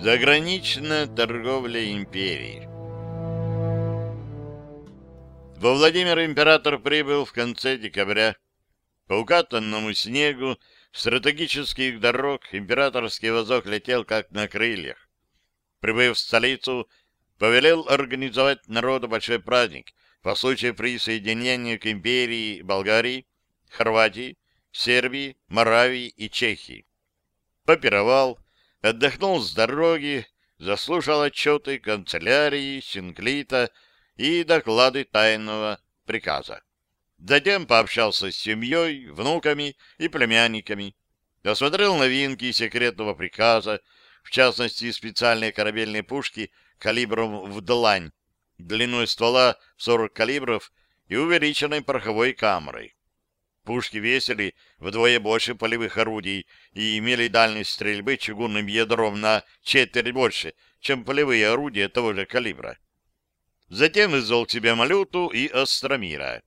Заграничная торговля империи Во Владимир император прибыл в конце декабря. По укатанному снегу стратегических дорог императорский возок летел как на крыльях. Прибыв в столицу, повелел организовать народу большой праздник по случаю присоединения к империи Болгарии, Хорватии, Сербии, Моравии и Чехии. Попировал, отдохнул с дороги, заслушал отчеты канцелярии, Синклита и доклады тайного приказа. Затем пообщался с семьей, внуками и племянниками, осмотрел новинки секретного приказа, в частности, специальные корабельные пушки калибром в длань, длиной ствола 40 калибров и увеличенной пороховой камерой. Пушки весили вдвое больше полевых орудий и имели дальность стрельбы чугунным ядром на четверть больше, чем полевые орудия того же калибра. Затем извел себе Малюту и Остромира.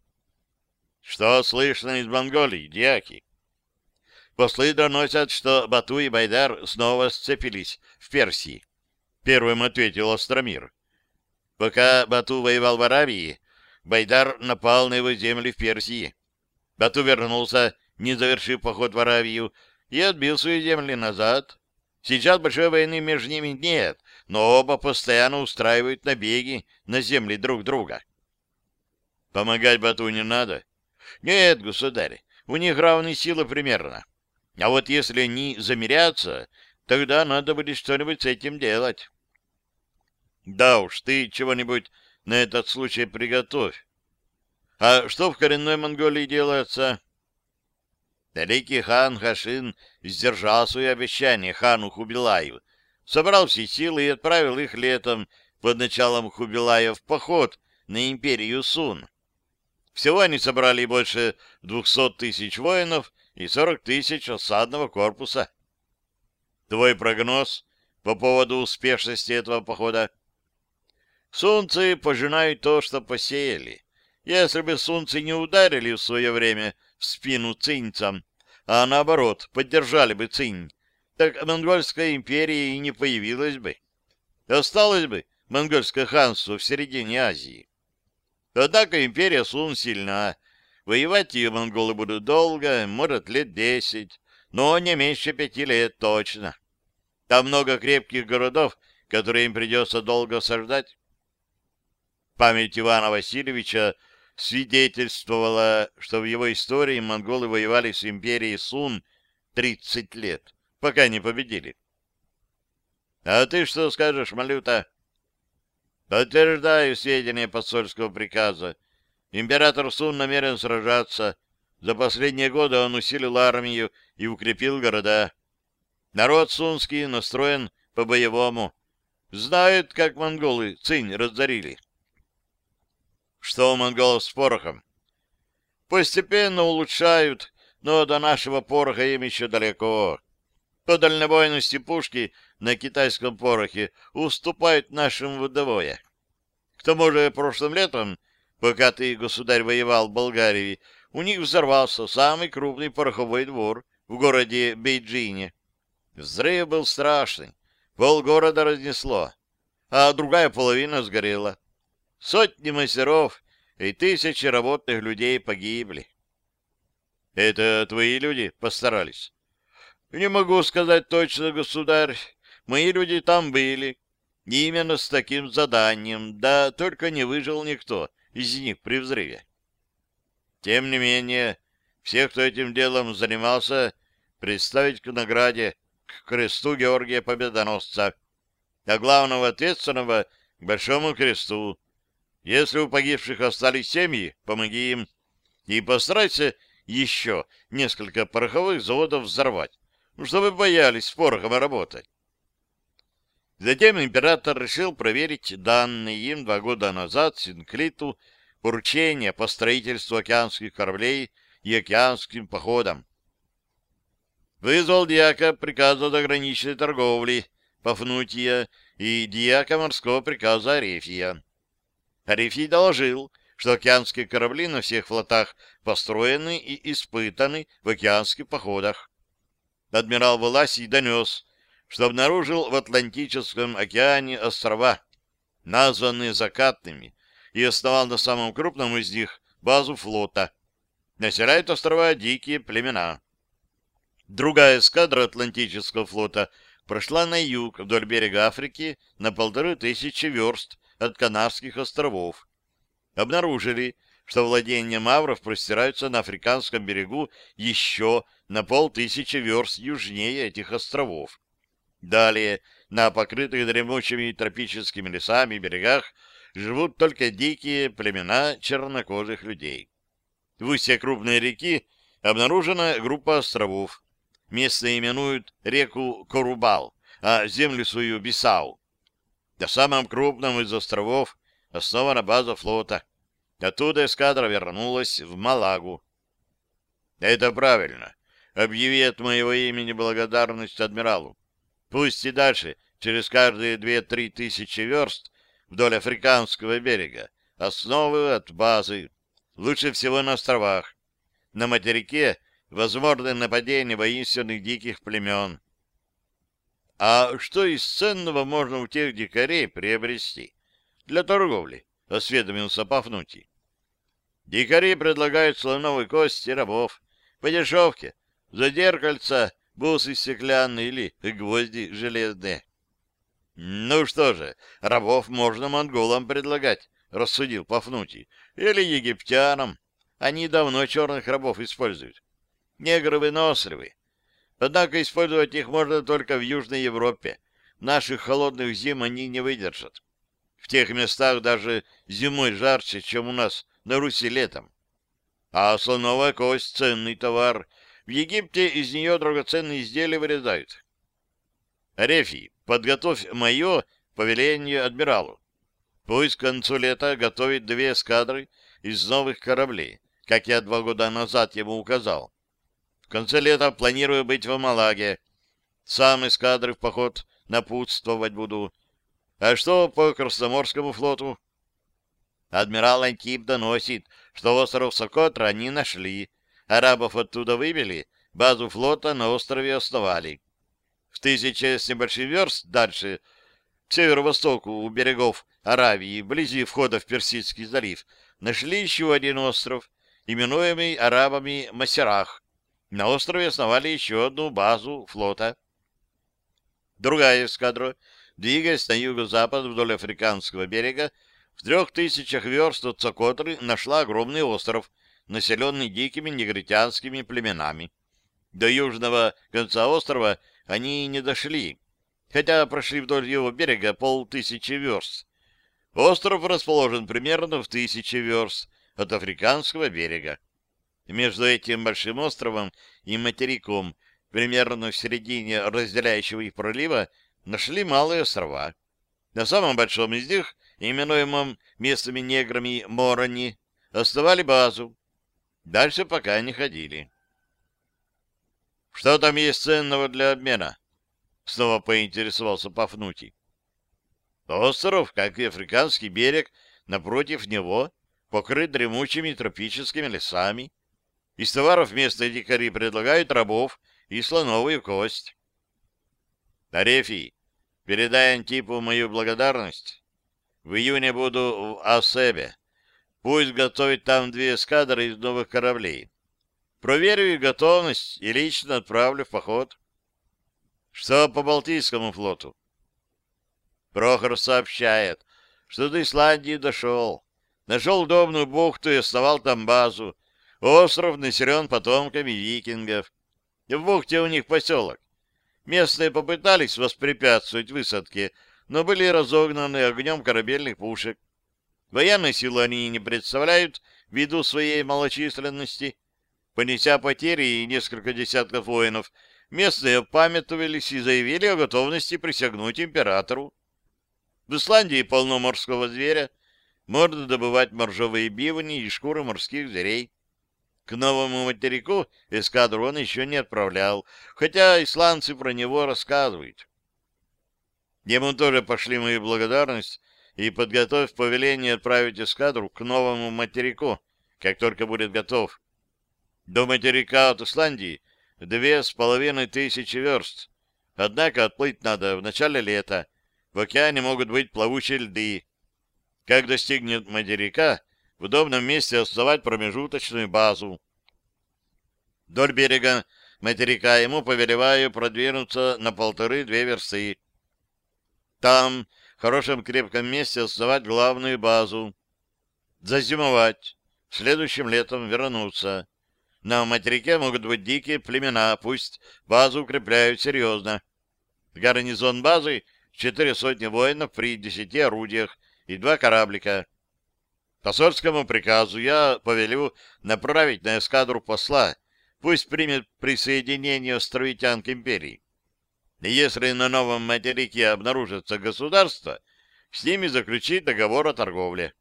Что слышно из Монголии, дьяки? Послы доносят, что Бату и Байдар снова сцепились в Персии. Первым ответил Остромир. Пока Бату воевал в Аравии, Байдар напал на его земли в Персии. Бату вернулся, не завершив поход в Аравию, и отбил свои земли назад. Сейчас большой войны между ними нет, но оба постоянно устраивают набеги на земли друг друга. Помогать Бату не надо? Нет, государь, у них равные силы примерно. А вот если они замерятся, тогда надо будет что-нибудь с этим делать. Да уж, ты чего-нибудь на этот случай приготовь. А что в коренной Монголии делается? Великий хан Хашин сдержал свои обещания хану Хубилаю, собрал все силы и отправил их летом под началом Хубилая в поход на империю Сун. Всего они собрали больше двухсот тысяч воинов и сорок тысяч осадного корпуса. Твой прогноз по поводу успешности этого похода? Сунцы пожинают то, что посеяли. Если бы сунцы не ударили в свое время в спину цинцам, а наоборот, поддержали бы цинь, так монгольская империя и не появилась бы. Осталось бы монгольское ханство в середине Азии. Однако империя Сун сильна. Воевать ее монголы будут долго, может, лет десять, но не меньше пяти лет точно. Там много крепких городов, которые им придется долго осаждать. Память Ивана Васильевича свидетельствовала, что в его истории монголы воевали с империей Сун 30 лет, пока не победили. — А ты что скажешь, Малюта? — Подтверждаю сведения посольского приказа. Император Сун намерен сражаться. За последние годы он усилил армию и укрепил города. Народ сунский настроен по-боевому. Знает, как монголы Цинь разорили. — что у монголов с порохом? Постепенно улучшают, но до нашего пороха им еще далеко. По дальнобойности пушки на китайском порохе уступают нашим вдвое. К тому же прошлым летом, пока ты, государь, воевал в Болгарии, у них взорвался самый крупный пороховой двор в городе Бейджине. Взрыв был страшный, полгорода разнесло, а другая половина сгорела. Сотни мастеров и тысячи работных людей погибли. Это твои люди постарались? Не могу сказать точно, государь. Мои люди там были. Именно с таким заданием, да только не выжил никто из них при взрыве. Тем не менее, всех, кто этим делом занимался, представить к награде, кресту Георгия Победоносца, а главного ответственного — к Большому кресту, если у погибших остались семьи, помоги им. И постарайся еще несколько пороховых заводов взорвать, ну, чтобы боялись с порохом работать. Затем император решил проверить данные им два года назад Синклиту поручения по строительству океанских кораблей и океанским походам. Вызвал дьяка приказа заграничной торговли Пафнутия и дьяка морского приказа Арефия. Арифий доложил, что океанские корабли на всех флотах построены и испытаны в океанских походах. Адмирал Власий донес, что обнаружил в Атлантическом океане острова, названные закатными, и основал на самом крупном из них базу флота. Населяют острова дикие племена. Другая эскадра Атлантического флота прошла на юг вдоль берега Африки на полторы тысячи верст от Канарских островов. Обнаружили, что владения мавров простираются на африканском берегу еще на полтысячи верст южнее этих островов. Далее, на покрытых дремучими тропическими лесами берегах живут только дикие племена чернокожих людей. В устье крупной реки обнаружена группа островов. Местные именуют реку Корубал, а землю свою Бисау. На самом крупном из островов основана база флота. Оттуда эскадра вернулась в Малагу. Это правильно. Объяви от моего имени благодарность адмиралу. Пусть и дальше, через каждые две-три тысячи верст вдоль африканского берега, основы от базы, лучше всего на островах. На материке возможны нападения воинственных диких племен. А что из ценного можно у тех дикарей приобрести? Для торговли, — осведомился Пафнутий. Дикари предлагают слоновой кости рабов по дешевке, за зеркальца, бусы стеклянные или гвозди железные. — Ну что же, рабов можно монголам предлагать, — рассудил Пафнутий, — или египтянам. Они давно черных рабов используют. Негры выносливы. Однако использовать их можно только в Южной Европе. Наших холодных зим они не выдержат. В тех местах даже зимой жарче, чем у нас на Руси летом. А слоновая кость — ценный товар. В Египте из нее драгоценные изделия вырезают. Рефий, подготовь мое повеление адмиралу. Пусть к концу лета готовит две эскадры из новых кораблей, как я два года назад ему указал. Конце лета планирую быть в Малаге. Сам эскадры в поход напутствовать буду. А что по Красноморскому флоту? Адмирал Антип доносит, что остров Сокотра они нашли. Арабов оттуда вывели, базу флота на острове основали. В тысяче с небольшим верст дальше, к северо-востоку, у берегов Аравии, вблизи входа в Персидский залив, нашли еще один остров, именуемый арабами Масерах. На острове основали еще одну базу флота. Другая эскадра, двигаясь на юго-запад вдоль африканского берега, в трех тысячах верст от Сокотры нашла огромный остров, населенный дикими негритянскими племенами. До южного конца острова они не дошли, хотя прошли вдоль его берега полтысячи верст. Остров расположен примерно в тысячи верст от африканского берега. Между этим большим островом и материком, примерно в середине разделяющего их пролива, нашли малые острова. На самом большом из них именуемом местными неграми Морони, оставали базу. Дальше пока не ходили. «Что там есть ценного для обмена?» Снова поинтересовался Пафнутий. Остров, как и африканский берег, напротив него покрыт дремучими тропическими лесами. Из товаров местные дикари предлагают рабов и слоновую кость. Арефий, передай Антипу мою благодарность в июне буду в Асебе. Пусть готовит там две эскадры из новых кораблей. Проверю их готовность и лично отправлю в поход. Что по Балтийскому флоту? Прохор сообщает, что до Исландии дошел. Нашел удобную бухту и основал там базу. Остров населен потомками викингов. В бухте у них поселок. Местные попытались воспрепятствовать высадке, но были разогнаны огнем корабельных пушек. Военной силы они не представляют ввиду своей малочисленности. Понеся потери и несколько десятков воинов, местные опамятовались и заявили о готовности присягнуть императору. В Исландии полно морского зверя, можно добывать моржовые бивни и шкуры морских зверей. К новому материку эскадру он еще не отправлял, хотя исландцы про него рассказывают. Ему тоже пошли мои благодарность и подготовь повеление отправить эскадру к новому материку, как только будет готов. До материка от Исландии две с половиной тысячи верст. Однако отплыть надо в начале лета. В океане могут быть плавучие льды. Как достигнет материка, в удобном месте оставать промежуточную базу. Вдоль берега материка ему повелеваю продвинуться на полторы-две версты. Там, в хорошем крепком месте, основать главную базу. Зазимовать. Следующим летом вернуться. На материке могут быть дикие племена, пусть базу укрепляют серьезно. Гарнизон базы — четыре сотни воинов при десяти орудиях и два кораблика. По сольскому приказу я повелю направить на эскадру посла, пусть примет присоединение островитян к империи. И если на новом материке обнаружится государство, с ними заключить договор о торговле.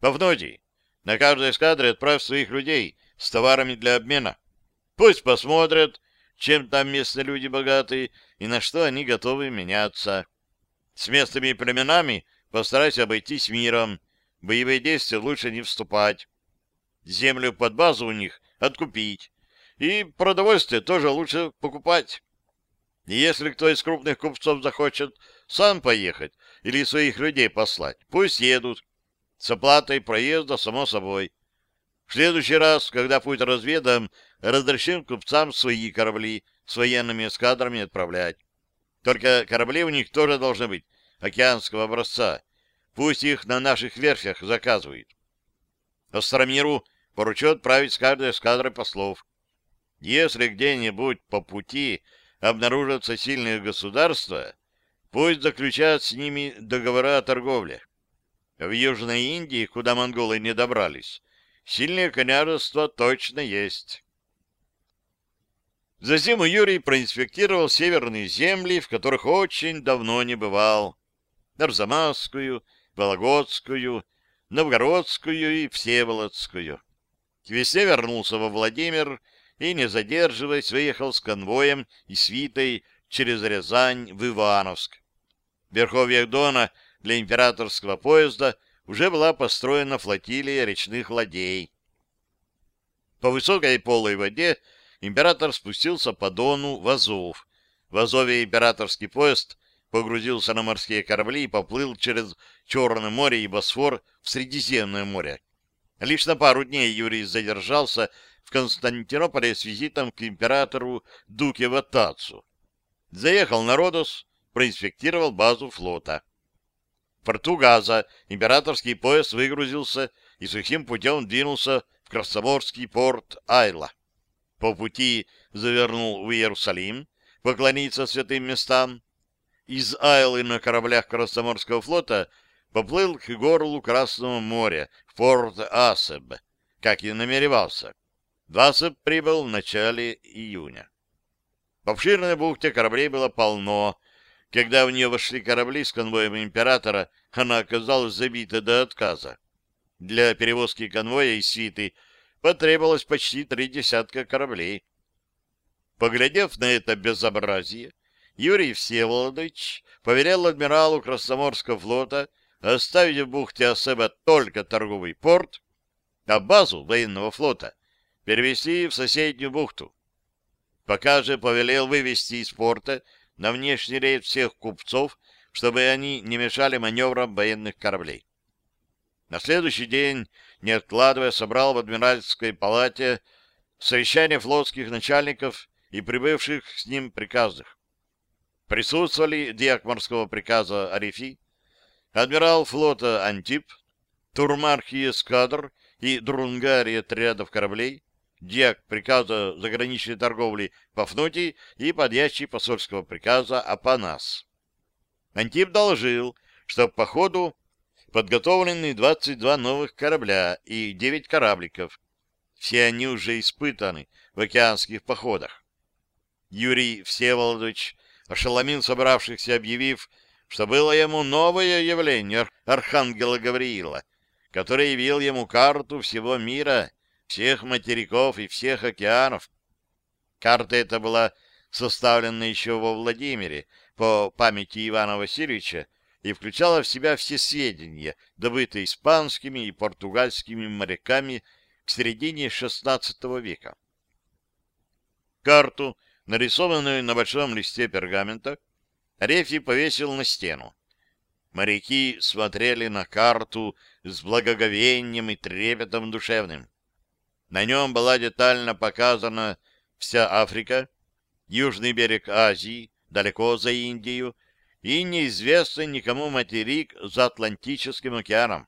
Павнотий, на каждой эскадре отправь своих людей с товарами для обмена. Пусть посмотрят, чем там местные люди богатые и на что они готовы меняться. С местными племенами постарайся обойтись миром, боевые действия лучше не вступать. Землю под базу у них откупить. И продовольствие тоже лучше покупать. Если кто из крупных купцов захочет сам поехать или своих людей послать, пусть едут. С оплатой проезда, само собой. В следующий раз, когда путь разведан, разрешим купцам свои корабли с военными эскадрами отправлять. Только корабли у них тоже должны быть океанского образца. Пусть их на наших верфях заказывают. Остромиру поручу отправить с каждой эскадрой послов. Если где-нибудь по пути обнаружатся сильные государства, пусть заключают с ними договора о торговле. В Южной Индии, куда монголы не добрались, сильные княжества точно есть. За зиму Юрий проинспектировал северные земли, в которых очень давно не бывал. Арзамасскую, Вологодскую, Новгородскую и Всеволожскую. К весне вернулся во Владимир и, не задерживаясь, выехал с конвоем и свитой через Рязань в Ивановск. В Дона для императорского поезда уже была построена флотилия речных ладей. По высокой полой воде император спустился по Дону в Азов. В Азове императорский поезд погрузился на морские корабли и поплыл через Черное море и Босфор в Средиземное море. Лишь на пару дней Юрий задержался в Константинополе с визитом к императору Дуке Ватацу. Заехал на Родос, проинспектировал базу флота. В порту Газа императорский поезд выгрузился и сухим путем двинулся в Красноморский порт Айла. По пути завернул в Иерусалим, поклониться святым местам. Из Айлы на кораблях Красноморского флота поплыл к горлу Красного моря, в порт Асеб, как и намеревался. В Асеб прибыл в начале июня. В обширной бухте кораблей было полно, когда в нее вошли корабли с конвоем императора, она оказалась забита до отказа. Для перевозки конвоя и свиты потребовалось почти три десятка кораблей. Поглядев на это безобразие, Юрий Всеволодович поверял адмиралу Красноморского флота оставить в бухте Асеба только торговый порт, а базу военного флота перевести в соседнюю бухту. Пока же повелел вывести из порта на внешний рейд всех купцов, чтобы они не мешали маневрам военных кораблей. На следующий день, не откладывая, собрал в Адмиральской палате совещание флотских начальников и прибывших с ним приказных. Присутствовали диак морского приказа Арифи, адмирал флота Антип, турмархи эскадр и друнгарий отрядов кораблей, диак приказа заграничной торговли Пафнутий и подъящий посольского приказа Апанас. Антип доложил, что по ходу подготовлены 22 новых корабля и 9 корабликов. Все они уже испытаны в океанских походах. Юрий Всеволодович ошеломил собравшихся, объявив, что было ему новое явление Архангела Гавриила, который явил ему карту всего мира всех материков и всех океанов. Карта эта была составлена еще во Владимире по памяти Ивана Васильевича и включала в себя все сведения, добытые испанскими и португальскими моряками к середине XVI века. Карту, нарисованную на большом листе пергамента, Рефи повесил на стену. Моряки смотрели на карту с благоговением и трепетом душевным. На нем была детально показана вся Африка, южный берег Азии, далеко за Индию, и неизвестный никому материк за Атлантическим океаном.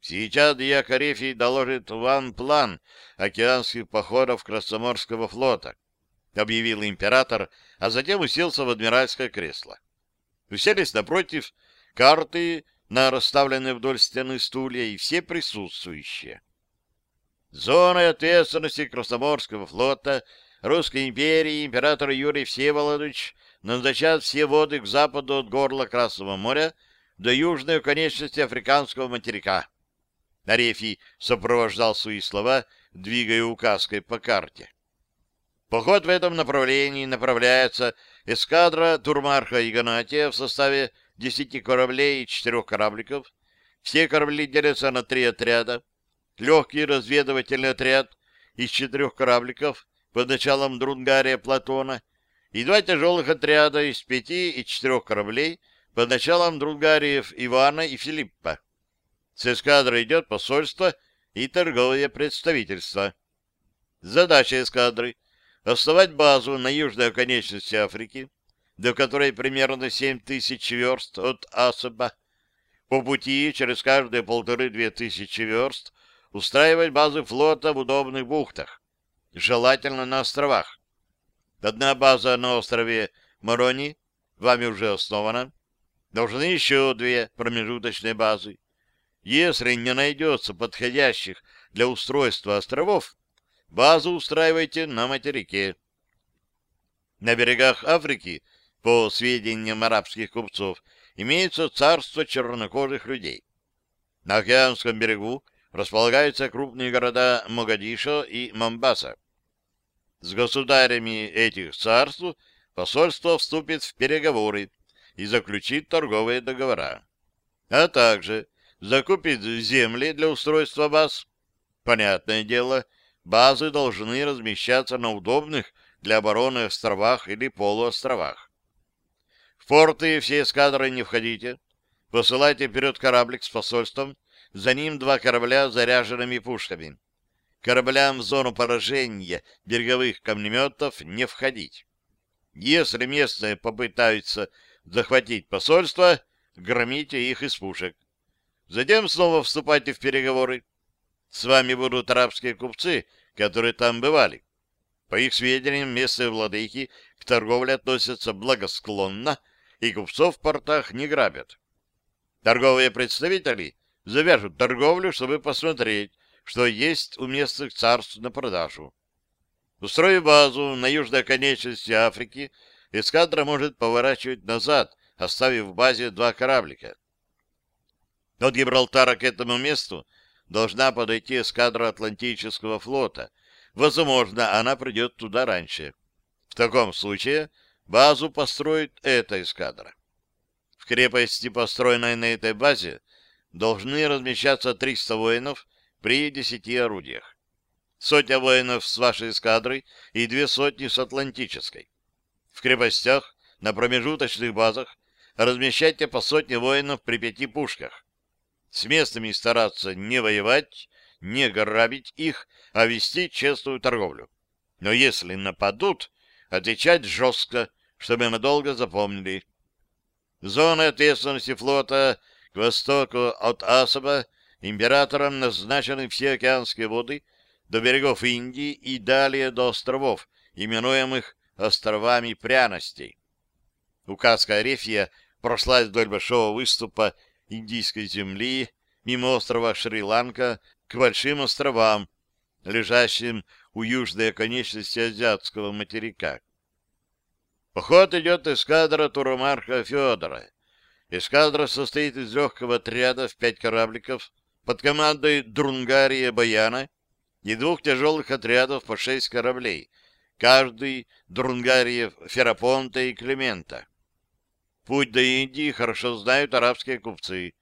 Сейчас Дьякарефий доложит вам план океанских походов Красноморского флота, объявил император, а затем уселся в адмиральское кресло. Уселись напротив карты на расставленные вдоль стены стулья и все присутствующие. Зоной ответственности Красноморского флота Русской империи император Юрий Всеволодович назначает все воды к западу от горла Красного моря до южной конечности африканского материка. Арефий сопровождал свои слова, двигая указкой по карте. Поход в этом направлении направляется эскадра Турмарха Игнатия в составе десяти кораблей и четырех корабликов. Все корабли делятся на три отряда. Легкий разведывательный отряд из четырех корабликов под началом Друнгария Платона и два тяжелых отряда из пяти и четырех кораблей под началом Друнгариев Ивана и Филиппа. С эскадрой идет посольство и торговое представительство. Задача эскадры — основать базу на южной оконечности Африки, до которой примерно 7 тысяч верст от Асаба. По пути через каждые полторы-две тысячи верст устраивать базы флота в удобных бухтах, желательно на островах. Одна база на острове Морони, вами уже основана. Должны еще две промежуточные базы. Если не найдется подходящих для устройства островов, базу устраивайте на материке. На берегах Африки, по сведениям арабских купцов, имеется царство чернокожих людей. На океанском берегу располагаются крупные города Могадишо и Момбаса. С государями этих царств посольство вступит в переговоры и заключит торговые договора, а также закупит земли для устройства баз. Понятное дело, базы должны размещаться на удобных для обороны островах или полуостровах. В порты все эскадры не входите. Посылайте вперед кораблик с посольством, за ним два корабля с заряженными пушками. Кораблям в зону поражения береговых камнеметов не входить. Если местные попытаются захватить посольство, громите их из пушек. Затем снова вступайте в переговоры. С вами будут арабские купцы, которые там бывали. По их сведениям, местные владыки к торговле относятся благосклонно и купцов в портах не грабят. Торговые представители завяжут торговлю, чтобы посмотреть, что есть у местных царств на продажу. Устроив базу на южной конечности Африки, эскадра может поворачивать назад, оставив в базе два кораблика. От Гибралтара к этому месту должна подойти эскадра Атлантического флота. Возможно, она придет туда раньше. В таком случае базу построит эта эскадра. В крепости, построенной на этой базе, должны размещаться 300 воинов при 10 орудиях. Сотня воинов с вашей эскадрой и две сотни с Атлантической. В крепостях, на промежуточных базах размещайте по сотне воинов при пяти пушках. С местными стараться не воевать, не грабить их, а вести честную торговлю. Но если нападут, отвечать жестко, чтобы надолго запомнили. Зона ответственности флота к востоку от Асаба императором назначены все океанские воды до берегов Индии и далее до островов, именуемых островами пряностей. Указка Арефия прошлась вдоль большого выступа Индийской земли, мимо острова Шри-Ланка, к большим островам, лежащим у южной оконечности азиатского материка. Поход идет эскадра Турамарха Федора. Эскадра состоит из легкого отряда в пять корабликов под командой Друнгария Баяна и двух тяжелых отрядов по шесть кораблей, каждый Друнгариев Ферапонта и Климента. Путь до Индии хорошо знают арабские купцы.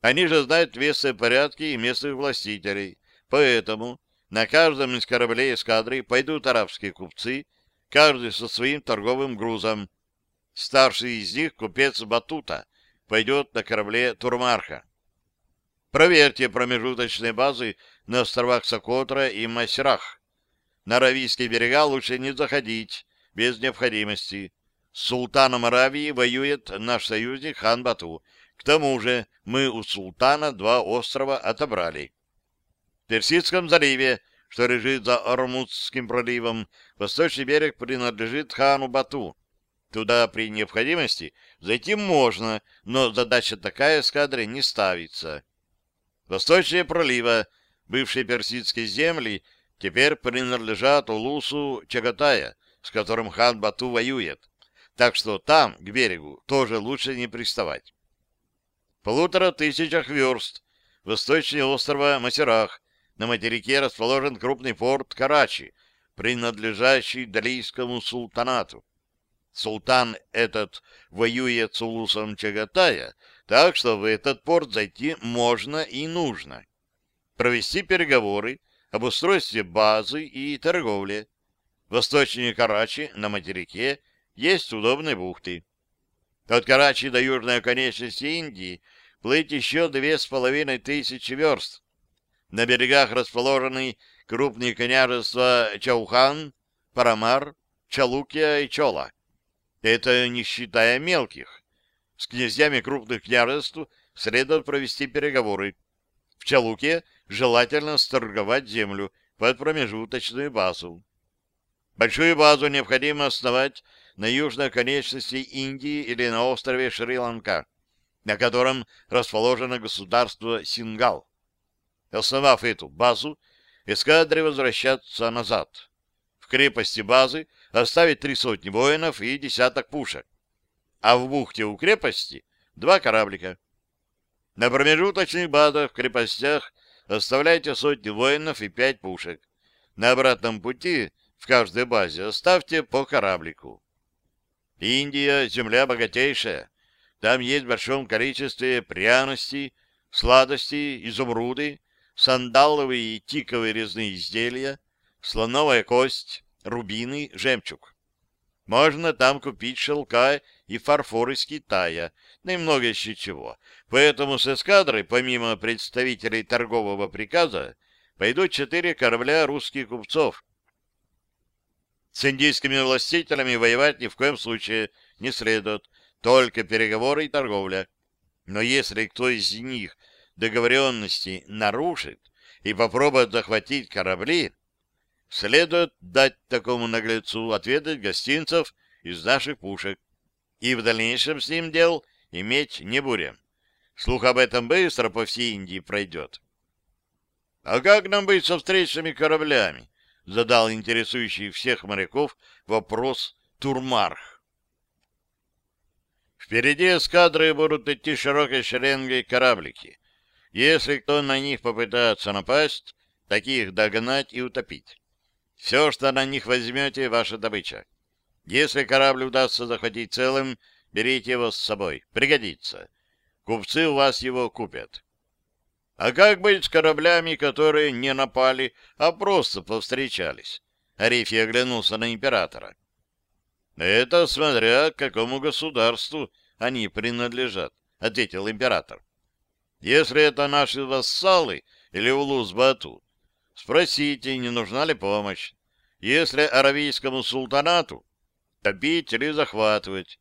Они же знают весы порядки и местных властителей. Поэтому на каждом из кораблей эскадры пойдут арабские купцы, каждый со своим торговым грузом. Старший из них, купец Батута, пойдет на корабле Турмарха. Проверьте промежуточные базы на островах Сокотра и Масерах. На Аравийские берега лучше не заходить без необходимости. С султаном Аравии воюет наш союзник хан Бату. К тому же мы у султана два острова отобрали. В Персидском заливе, что лежит за Ормутским проливом, восточный берег принадлежит хану Бату. Туда при необходимости зайти можно, но задача такая эскадре не ставится. Восточные пролива, бывшие персидские земли, теперь принадлежат Улусу Чагатая, с которым хан Бату воюет. Так что там, к берегу, тоже лучше не приставать. В полутора тысячах верст восточнее острова Масерах на материке расположен крупный порт Карачи, принадлежащий Далийскому султанату. Султан этот воюет с Улусом Чагатая, так что в этот порт зайти можно и нужно. Провести переговоры об устройстве базы и торговле. Восточнее Карачи, на материке, есть удобные бухты. От Карачи до южной оконечности Индии плыть еще две с половиной тысячи верст. На берегах расположены крупные княжества Чаухан, Парамар, Чалукия и Чола. Это не считая мелких. С князьями крупных княжеств следует провести переговоры. В Чалуке желательно сторговать землю под промежуточную базу. Большую базу необходимо основать на южной конечности Индии или на острове Шри-Ланка, на котором расположено государство Сингал. Основав эту базу, эскадре возвращаться назад. В крепости базы оставить три сотни воинов и десяток пушек. А в бухте у крепости два кораблика. На промежуточных базах в крепостях оставляйте сотни воинов и пять пушек. На обратном пути в каждой базе оставьте по кораблику. Индия — земля богатейшая. Там есть в большом количестве пряностей, сладостей, изумруды, сандаловые и тиковые резные изделия, слоновая кость, рубины, жемчуг. Можно там купить шелка и фарфор из Китая, да и много еще чего. Поэтому с эскадрой, помимо представителей торгового приказа, пойдут четыре корабля русских купцов. С индийскими властителями воевать ни в коем случае не следует, только переговоры и торговля. Но если кто из них договоренности нарушит и попробует захватить корабли, следует дать такому наглецу отведать гостинцев из наших пушек и в дальнейшем с ним дел иметь не будем. Слух об этом быстро по всей Индии пройдет. — А как нам быть со встречными кораблями? — задал интересующий всех моряков вопрос Турмарх. Впереди эскадры будут идти широкой шеренгой кораблики. Если кто на них попытается напасть, таких догнать и утопить. Все, что на них возьмете, ваша добыча. Если корабль удастся захватить целым, берите его с собой. Пригодится. Купцы у вас его купят. А как быть с кораблями, которые не напали, а просто повстречались? Арифий оглянулся на императора. Это смотря к какому государству они принадлежат, ответил император. Если это наши вассалы или Улус-Бату, Спросите, не нужна ли помощь. Если аравийскому султанату, топить или захватывать.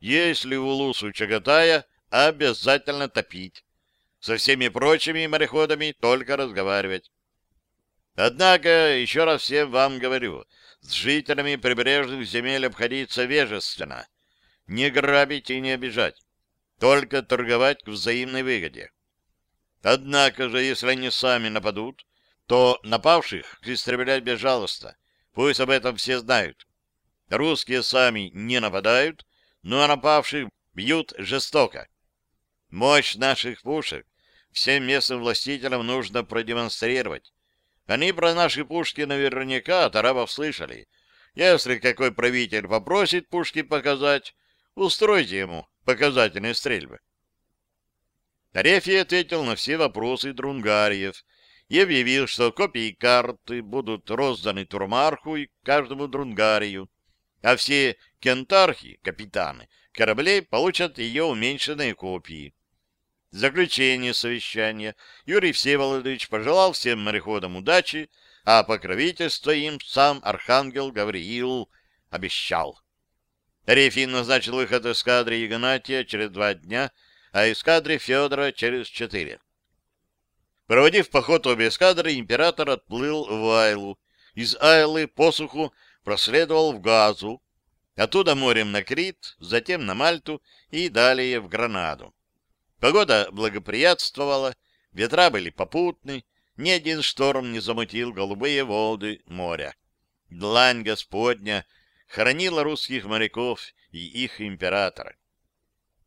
Если улусу Чагатая, обязательно топить. Со всеми прочими мореходами только разговаривать. Однако, еще раз всем вам говорю, с жителями прибрежных земель обходиться вежественно. Не грабить и не обижать. Только торговать к взаимной выгоде. Однако же, если они сами нападут, то напавших истреблять безжалостно. Пусть об этом все знают. Русские сами не нападают, но напавших бьют жестоко. Мощь наших пушек всем местным властителям нужно продемонстрировать. Они про наши пушки наверняка от арабов слышали. Если какой правитель попросит пушки показать, устройте ему показательные стрельбы. Арефий ответил на все вопросы друнгариев и объявил, что копии карты будут розданы Турмарху и каждому друнгарию, а все кентархи, капитаны, кораблей получат ее уменьшенные копии. Заключение совещания Юрий Всеволодович пожелал всем мореходам удачи, а покровительство им сам архангел Гавриил обещал. Рефин назначил выход эскадре Игнатия через два дня, а эскадре Федора через четыре. Проводив поход обе эскадры, император отплыл в Айлу. Из Айлы по суху проследовал в Газу, оттуда морем на Крит, затем на Мальту и далее в Гранаду. Погода благоприятствовала, ветра были попутны, ни один шторм не замутил голубые воды моря. Длань Господня хранила русских моряков и их императора.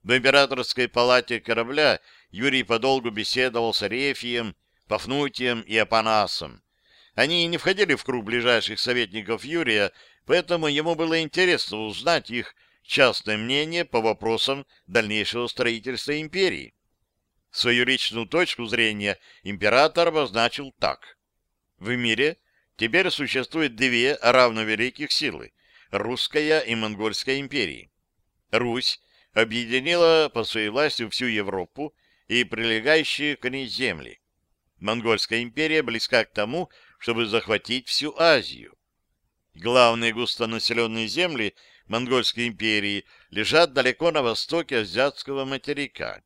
В императорской палате корабля Юрий подолгу беседовал с Арефием, Пафнутием и Апанасом. Они не входили в круг ближайших советников Юрия, поэтому ему было интересно узнать их частное мнение по вопросам дальнейшего строительства империи. Свою личную точку зрения император обозначил так. В мире теперь существует две равновеликих силы — русская и монгольская империи. Русь объединила по своей власти всю Европу и прилегающие к ней земли. Монгольская империя близка к тому, чтобы захватить всю Азию. Главные густонаселенные земли Монгольской империи лежат далеко на востоке азиатского материка.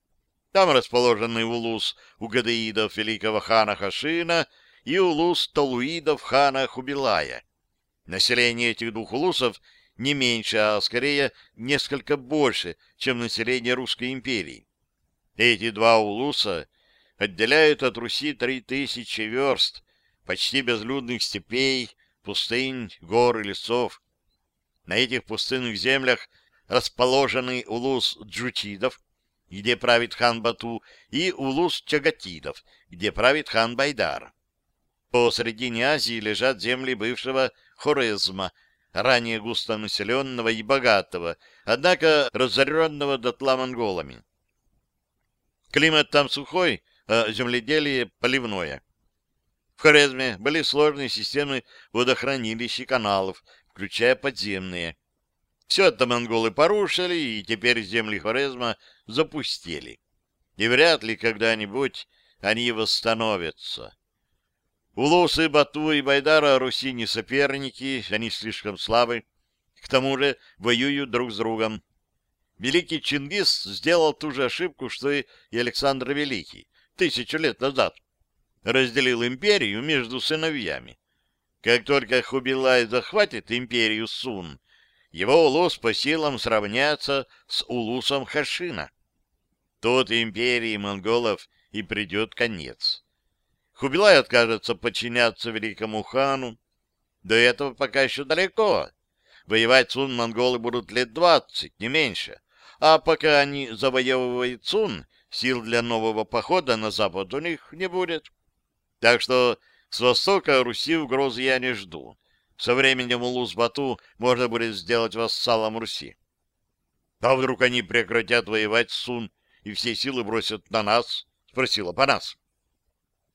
Там расположены улус угадаидов великого хана Хашина и улус талуидов хана Хубилая. Население этих двух улусов не меньше, а скорее несколько больше, чем население Русской империи. Эти два улуса отделяют от Руси три тысячи верст, почти безлюдных степей, пустынь, гор и лесов. На этих пустынных землях расположены улус джучидов, где правит хан Бату, и улус чагатидов, где правит хан Байдар. Посредине Азии лежат земли бывшего Хорезма, ранее густонаселенного и богатого, однако разоренного дотла монголами. Климат там сухой, а земледелие поливное. В Хорезме были сложные системы водохранилищ и каналов, включая подземные. Все это монголы порушили, и теперь земли Хорезма запустили. И вряд ли когда-нибудь они восстановятся. Улусы, Бату и Байдара Руси не соперники, они слишком слабы. К тому же воюют друг с другом. Великий Чингис сделал ту же ошибку, что и Александр Великий тысячу лет назад. Разделил империю между сыновьями. Как только Хубилай захватит империю Сун, его улус по силам сравняется с улусом Хашина. Тут империи монголов и придет конец. Хубилай откажется подчиняться великому хану. До этого пока еще далеко. Воевать Сун монголы будут лет двадцать, не меньше. А пока они завоевывают Сун, сил для нового похода на запад у них не будет. Так что с востока Руси угрозы я не жду. Со временем Улус-Бату можно будет сделать вассалом Руси. А вдруг они прекратят воевать с Сун и все силы бросят на нас? — спросила Панас.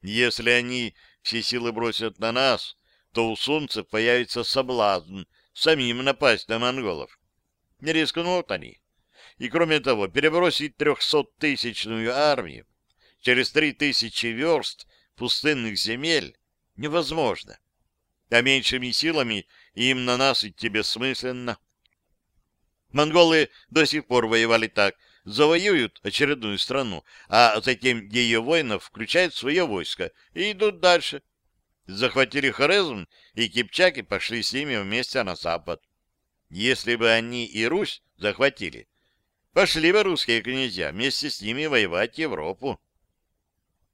Если они все силы бросят на нас, то у сунцев появится соблазн самим напасть на монголов. Не рискнут они. И кроме того, перебросить трехсоттысячную армию через три тысячи верст пустынных земель невозможно а меньшими силами им на нас идти бессмысленно. Монголы до сих пор воевали так, завоюют очередную страну, а затем ее воинов включают в свое войско и идут дальше. Захватили Хорезм, и кипчаки пошли с ними вместе на запад. Если бы они и Русь захватили, пошли бы русские князья вместе с ними воевать Европу.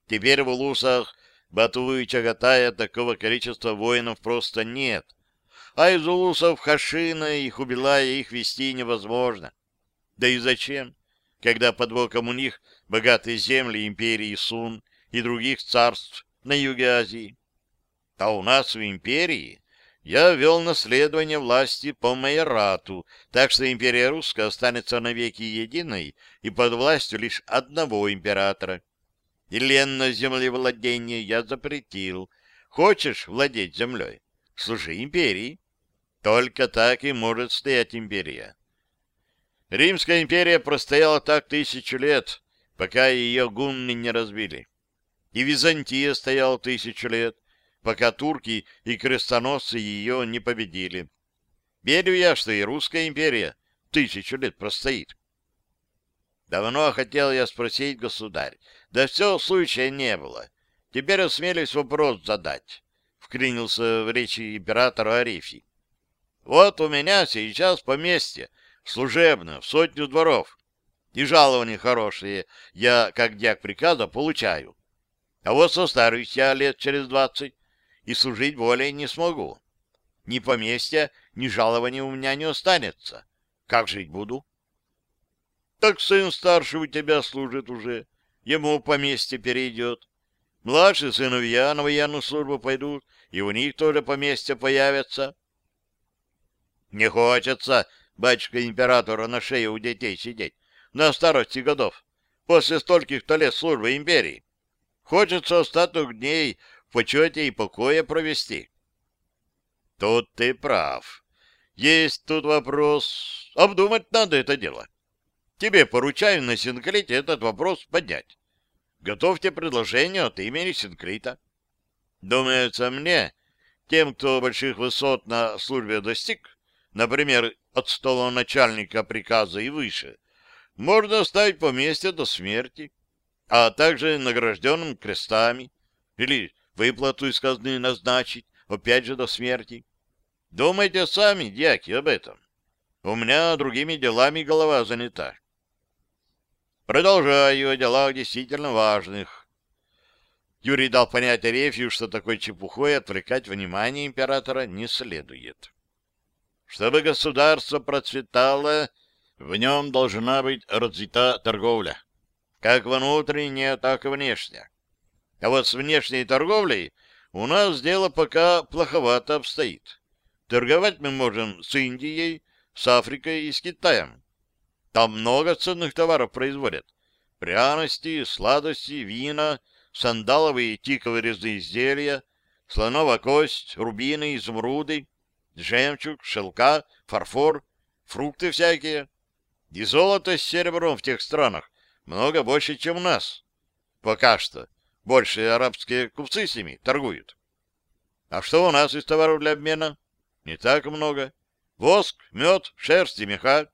Теперь в Улусах Бату и Чагатая такого количества воинов просто нет. А из улусов Хашина и Хубилая их вести невозможно. Да и зачем, когда под боком у них богатые земли империи Сун и других царств на юге Азии? А у нас в империи я вел наследование власти по майорату, так что империя русская останется навеки единой и под властью лишь одного императора. И ленное землевладение я запретил. Хочешь владеть землей? Служи империи. Только так и может стоять империя. Римская империя простояла так тысячу лет, пока ее гунны не разбили. И Византия стояла тысячу лет, пока турки и крестоносцы ее не победили. Верю я, что и русская империя тысячу лет простоит. Давно хотел я спросить, государь, да все случая не было. Теперь осмелюсь вопрос задать, — вклинился в речи императора Арифий. Вот у меня сейчас поместье, служебное, в сотню дворов. И жалования хорошие я, как дьяк приказа, получаю. А вот состарюсь я лет через двадцать и служить более не смогу. Ни поместья, ни жалования у меня не останется. Как жить буду? Так сын старший у тебя служит уже, ему поместье перейдет. Младшие сыновья на военную службу пойдут, и у них тоже поместье появятся. Не хочется батюшка императора на шее у детей сидеть на старости годов, после стольких-то лет службы империи. Хочется остаток дней в почете и покое провести. Тут ты прав. Есть тут вопрос. Обдумать надо это дело. Тебе поручаю на Синклите этот вопрос поднять. Готовьте предложение от имени Синклита. Думается мне, тем, кто больших высот на службе достиг, например, от стола начальника приказа и выше, можно оставить поместье до смерти, а также награжденным крестами или выплату из казны назначить, опять же до смерти. Думайте сами, дьяки, об этом. У меня другими делами голова занята. Продолжаю о делах действительно важных. Юрий дал понять Арефью, что такой чепухой отвлекать внимание императора не следует. Чтобы государство процветало, в нем должна быть развита торговля, как внутренняя, так и внешняя. А вот с внешней торговлей у нас дело пока плоховато обстоит. Торговать мы можем с Индией, с Африкой и с Китаем. Там много ценных товаров производят. Пряности, сладости, вина, сандаловые и тиковые резные изделия, слоновая кость, рубины, изумруды, жемчуг, шелка, фарфор, фрукты всякие. И золото с серебром в тех странах много больше, чем у нас. Пока что. Больше арабские купцы с ними торгуют. А что у нас из товаров для обмена? Не так много. Воск, мед, шерсть и меха.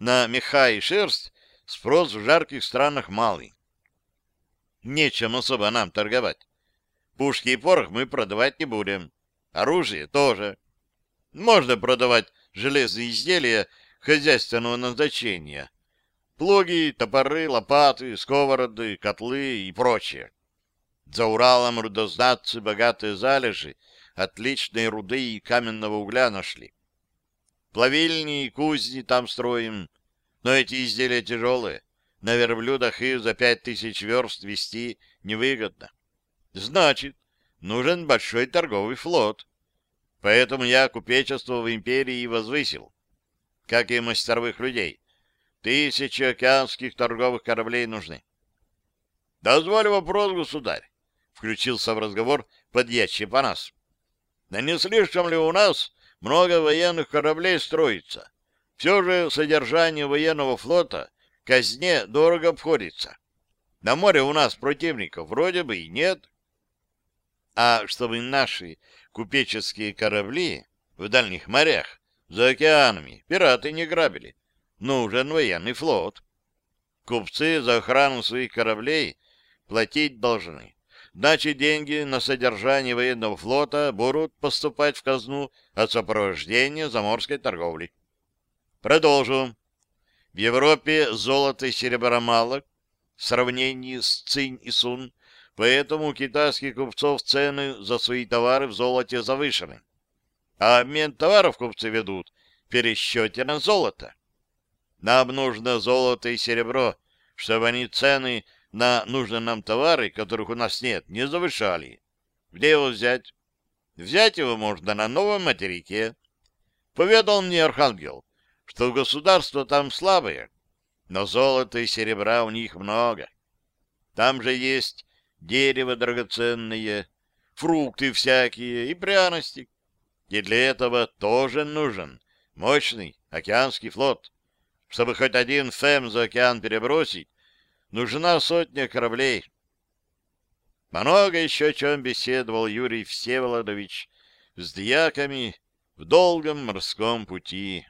На меха и шерсть спрос в жарких странах малый. Нечем особо нам торговать. Пушки и порох мы продавать не будем. Оружие тоже. Можно продавать железные изделия хозяйственного назначения. Плуги, топоры, лопаты, сковороды, котлы и прочее. За Уралом рудознатцы богатые залежи, отличной руды и каменного угля нашли. Плавильни и кузни там строим, но эти изделия тяжелые. На верблюдах их за пять тысяч верст вести невыгодно. Значит, нужен большой торговый флот. Поэтому я купечество в империи возвысил, как и мастеровых людей. Тысячи океанских торговых кораблей нужны. — Дозволь вопрос, государь, — включился в разговор подъедчий Панас. — Да не слишком ли у нас много военных кораблей строится? Все же содержание военного флота казне дорого обходится. На море у нас противников вроде бы и нет. А чтобы наши купеческие корабли в дальних морях, за океанами, пираты не грабили. Нужен военный флот. Купцы за охрану своих кораблей платить должны. Значит, деньги на содержание военного флота будут поступать в казну от сопровождения заморской торговли. Продолжу. В Европе золота и серебра мало в сравнении с цинь и сун, Поэтому у китайских купцов цены за свои товары в золоте завышены. А обмен товаров купцы ведут в пересчете на золото. Нам нужно золото и серебро, чтобы они цены на нужные нам товары, которых у нас нет, не завышали. Где его взять? Взять его можно на новом материке. Поведал мне Архангел, что государство там слабое, но золота и серебра у них много. Там же есть дерево драгоценное, фрукты всякие и пряности. И для этого тоже нужен мощный океанский флот. Чтобы хоть один ФЭМ за океан перебросить, нужна сотня кораблей. Много еще о чем беседовал Юрий Всеволодович с дьяками в долгом морском пути.